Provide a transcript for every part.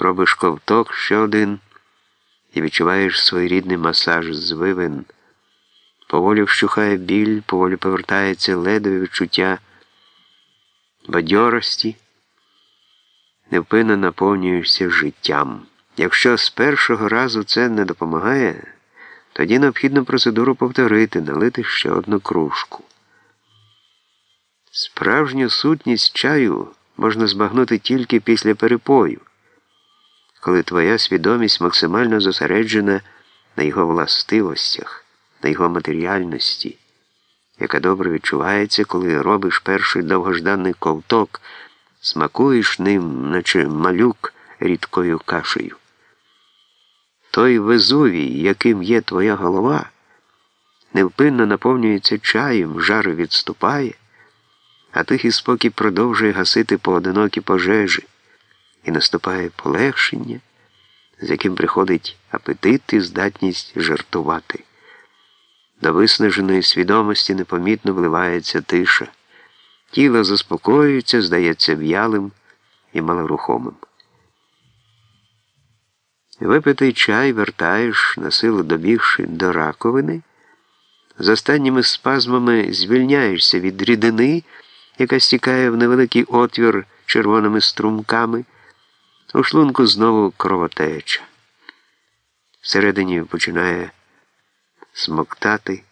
Робиш ковток ще один і відчуваєш своєрідний масаж звивин. Поволі вщухає біль, поволі повертається ледове відчуття бадьорості, невпинно наповнюєшся життям. Якщо з першого разу це не допомагає, тоді необхідно процедуру повторити, налити ще одну кружку. Справжню сутність чаю можна збагнути тільки після перепою, коли твоя свідомість максимально зосереджена на його властивостях, на його матеріальності, яка добре відчувається, коли робиш перший довгожданий ковток, смакуєш ним, наче малюк рідкою кашею. Той Везувій, яким є твоя голова, невпинно наповнюється чаєм, жар відступає а тихий спокій продовжує гасити поодинокі пожежі, і наступає полегшення, з яким приходить апетит і здатність жартувати. До виснаженої свідомості непомітно вливається тиша. Тіло заспокоюється, здається в'ялим і малорухомим. Випитий чай вертаєш, на силу добігши до раковини, з останніми спазмами звільняєшся від рідини яка стікає в невеликий отвір червоними струмками, у шлунку знову кровотеча. Всередині починає смоктати,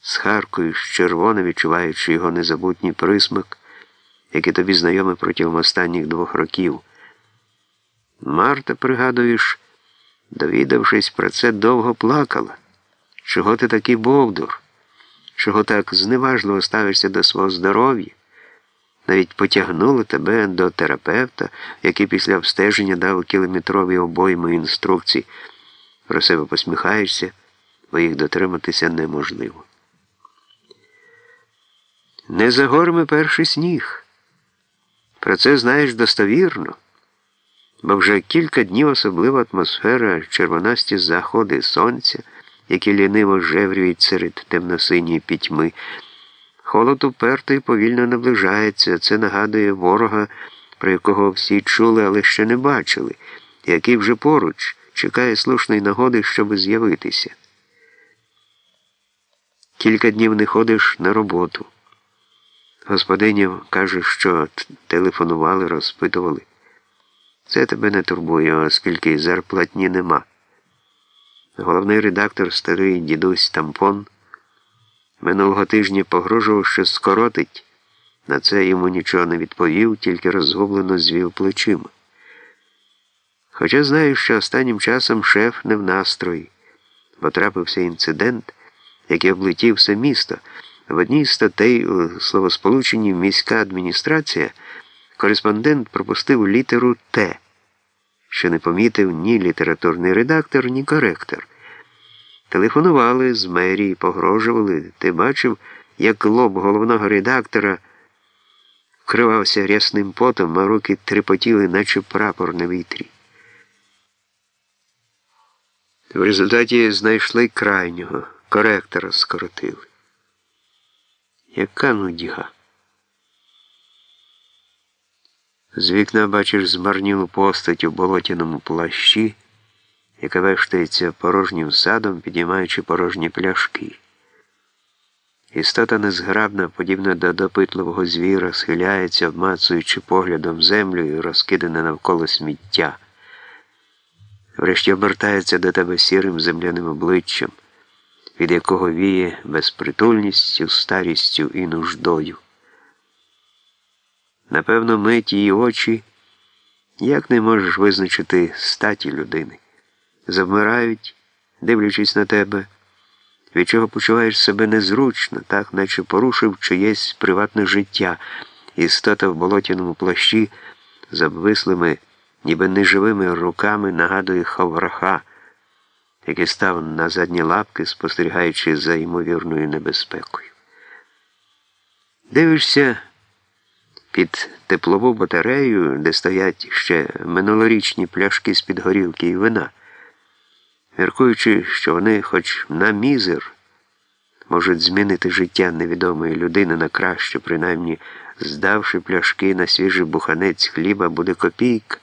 схаркуєш червоно, відчуваючи його незабутній присмак, який тобі знайомий протягом останніх двох років. Марта, пригадуєш, довідавшись про це, довго плакала. Чого ти такий бовдур? чого так зневажливо ставишся до свого здоров'я, навіть потягнули тебе до терапевта, який після обстеження дав кілометрові обойми інструкцій. Про себе посміхаєшся, бо їх дотриматися неможливо. Не за горами перший сніг. Про це знаєш достовірно, бо вже кілька днів особлива атмосфера, червонасті заходи сонця які ліниво жеврюють серед темно-синьої пітьми. Холод уперто і повільно наближається. Це нагадує ворога, про якого всі чули, але ще не бачили, який вже поруч чекає слушної нагоди, щоб з'явитися. Кілька днів не ходиш на роботу. Господиня каже, що телефонували, розпитували. Це тебе не турбує, оскільки зарплатні нема. Головний редактор старий дідусь Тампон минулого тижня погрожував, що скоротить. На це йому нічого не відповів, тільки розгублено звів плечима. Хоча знаю, що останнім часом шеф не в настрої, бо трапився інцидент, який облетів все місто. В одній з статей у словосполученні міська адміністрація кореспондент пропустив літеру Т що не помітив ні літературний редактор, ні коректор. Телефонували з мерії, погрожували. Ти бачив, як лоб головного редактора вкривався рясним потом, а руки трепотіли, наче прапор на вітрі. В результаті знайшли крайнього, коректора скоротили. Яка нудьга? З вікна бачиш змарнілу постать у болотяному плащі, яка вештається порожнім садом, підіймаючи порожні пляшки. Істота незграбна, подібна до допитливого звіра, схиляється, обмацуючи поглядом землю і розкидане навколо сміття. Врешті обертається до тебе сірим земляним обличчям, від якого віє безпритульністю, старістю і нуждою. Напевно, мить її очі, як не можеш визначити статі людини, завмирають, дивлячись на тебе, від чого почуваєш себе незручно, так наче порушив чиєсь приватне життя, істота в болотяному плащі з обвислими, ніби неживими руками нагадує хавраха, який став на задні лапки, спостерігаючи за ймовірною небезпекою. Дивишся під теплову батарею, де стоять ще минулорічні пляшки з-під горілки і вина, міркуючи, що вони, хоч на мізер, можуть змінити життя невідомої людини на краще, принаймні здавши пляшки на свіжий буханець хліба, буде копійка.